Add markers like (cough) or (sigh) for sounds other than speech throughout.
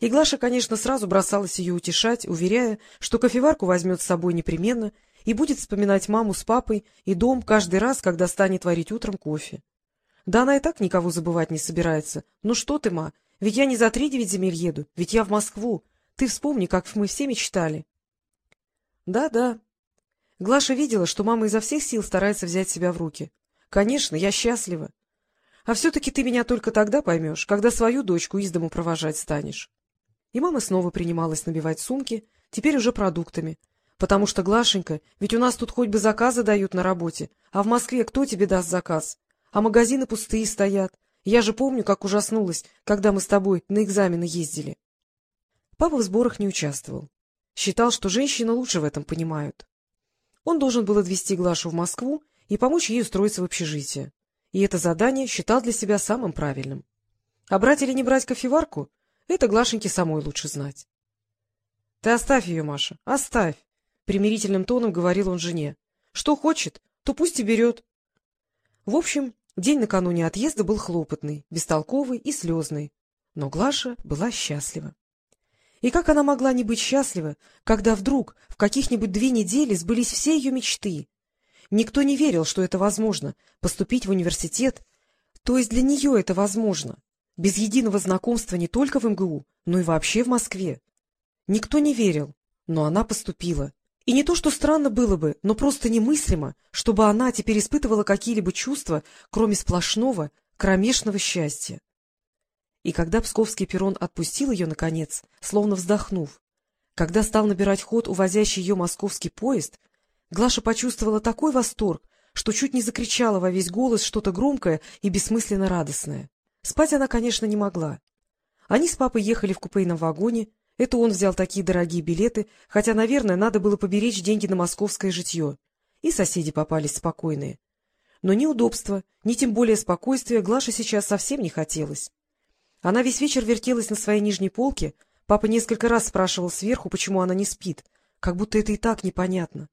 И Глаша, конечно, сразу бросалась ее утешать, уверяя, что кофеварку возьмет с собой непременно и будет вспоминать маму с папой и дом каждый раз, когда станет варить утром кофе. Да она и так никого забывать не собирается. Ну что ты, ма, ведь я не за три девять земель еду, ведь я в Москву. Ты вспомни, как мы все мечтали. Да, да. Глаша видела, что мама изо всех сил старается взять себя в руки. Конечно, я счастлива. А все-таки ты меня только тогда поймешь, когда свою дочку из дому провожать станешь. И мама снова принималась набивать сумки, теперь уже продуктами. Потому что, Глашенька, ведь у нас тут хоть бы заказы дают на работе, а в Москве кто тебе даст заказ? А магазины пустые стоят. Я же помню, как ужаснулась, когда мы с тобой на экзамены ездили. Папа в сборах не участвовал. Считал, что женщины лучше в этом понимают. Он должен был отвезти Глашу в Москву и помочь ей устроиться в общежитие. И это задание считал для себя самым правильным. А брать или не брать кофеварку — это Глашеньке самой лучше знать. — Ты оставь ее, Маша, оставь! — примирительным тоном говорил он жене. — Что хочет, то пусть и берет. В общем, День накануне отъезда был хлопотный, бестолковый и слезный. Но Глаша была счастлива. И как она могла не быть счастлива, когда вдруг в каких-нибудь две недели сбылись все ее мечты? Никто не верил, что это возможно — поступить в университет. То есть для нее это возможно. Без единого знакомства не только в МГУ, но и вообще в Москве. Никто не верил, но она поступила. И не то, что странно было бы, но просто немыслимо, чтобы она теперь испытывала какие-либо чувства, кроме сплошного, кромешного счастья. И когда псковский перрон отпустил ее, наконец, словно вздохнув, когда стал набирать ход увозящий ее московский поезд, Глаша почувствовала такой восторг, что чуть не закричала во весь голос что-то громкое и бессмысленно радостное. Спать она, конечно, не могла. Они с папой ехали в купейном вагоне, это он взял такие дорогие билеты, хотя, наверное, надо было поберечь деньги на московское житье. И соседи попались спокойные. Но ни удобства, ни тем более спокойствия Глаше сейчас совсем не хотелось. Она весь вечер вертелась на своей нижней полке, папа несколько раз спрашивал сверху, почему она не спит, как будто это и так непонятно.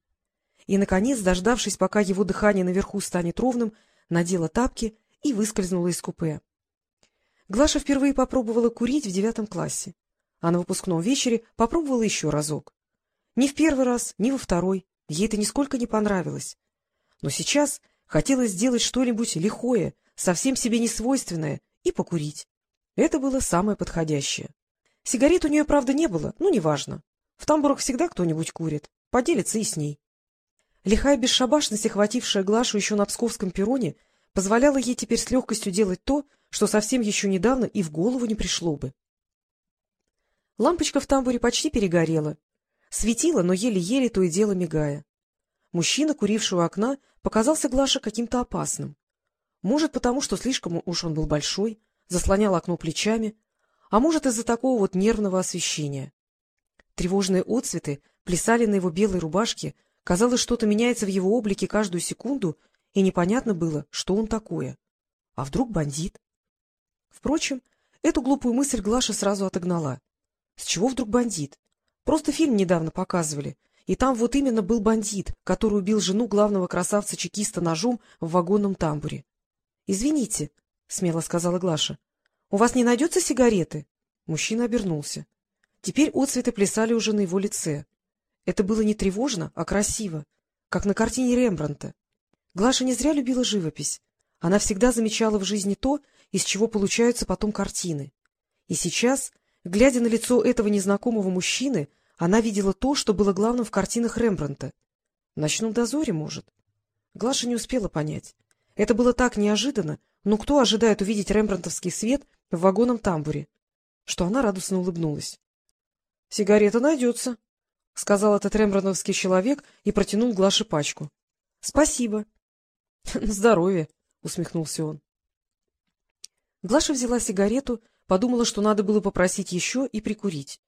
И, наконец, дождавшись, пока его дыхание наверху станет ровным, надела тапки и выскользнула из купе. Глаша впервые попробовала курить в девятом классе а на выпускном вечере попробовала еще разок. Ни в первый раз, ни во второй. Ей это нисколько не понравилось. Но сейчас хотелось сделать что-нибудь лихое, совсем себе не свойственное, и покурить. Это было самое подходящее. Сигарет у нее, правда, не было, ну, неважно. В тамбурах всегда кто-нибудь курит, поделится и с ней. Лихая бесшабашность, охватившая Глашу еще на Псковском перроне, позволяла ей теперь с легкостью делать то, что совсем еще недавно и в голову не пришло бы. Лампочка в тамбуре почти перегорела. Светила, но еле-еле то и дело мигая. Мужчина, куривший у окна, показался Глаше каким-то опасным. Может, потому что слишком уж он был большой, заслонял окно плечами, а может, из-за такого вот нервного освещения. Тревожные отцветы плясали на его белой рубашке, казалось, что-то меняется в его облике каждую секунду, и непонятно было, что он такое. А вдруг бандит? Впрочем, эту глупую мысль Глаша сразу отогнала. С чего вдруг бандит? Просто фильм недавно показывали, и там вот именно был бандит, который убил жену главного красавца-чекиста ножом в вагонном тамбуре. — Извините, — смело сказала Глаша, — у вас не найдется сигареты? Мужчина обернулся. Теперь отцветы плясали уже на его лице. Это было не тревожно, а красиво, как на картине Рембранта. Глаша не зря любила живопись. Она всегда замечала в жизни то, из чего получаются потом картины. И сейчас Глядя на лицо этого незнакомого мужчины, она видела то, что было главным в картинах Рембранта. В ночном дозоре, может? Глаша не успела понять. Это было так неожиданно, но кто ожидает увидеть рембрантовский свет в вагонном тамбуре? Что она радостно улыбнулась. — Сигарета найдется, — сказал этот рембрантовский человек и протянул Глаше пачку. — Спасибо. — (laughs) здоровье, — усмехнулся он. Глаша взяла сигарету подумала, что надо было попросить еще и прикурить.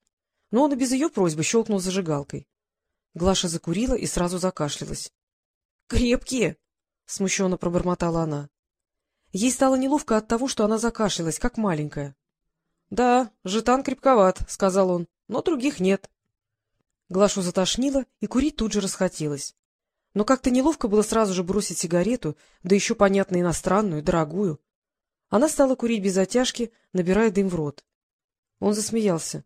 Но он и без ее просьбы щелкнул зажигалкой. Глаша закурила и сразу закашлялась. — Крепкие! — смущенно пробормотала она. Ей стало неловко от того, что она закашлялась, как маленькая. — Да, жетан крепковат, — сказал он, — но других нет. Глашу затошнило, и курить тут же расхотелось. Но как-то неловко было сразу же бросить сигарету, да еще, понятно, иностранную, дорогую. Она стала курить без затяжки, набирая дым в рот. Он засмеялся.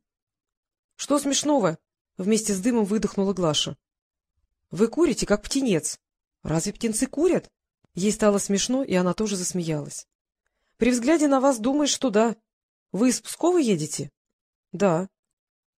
— Что смешного? — вместе с дымом выдохнула Глаша. — Вы курите, как птенец. Разве птенцы курят? Ей стало смешно, и она тоже засмеялась. — При взгляде на вас думаешь, что да. Вы из Пскова едете? — Да.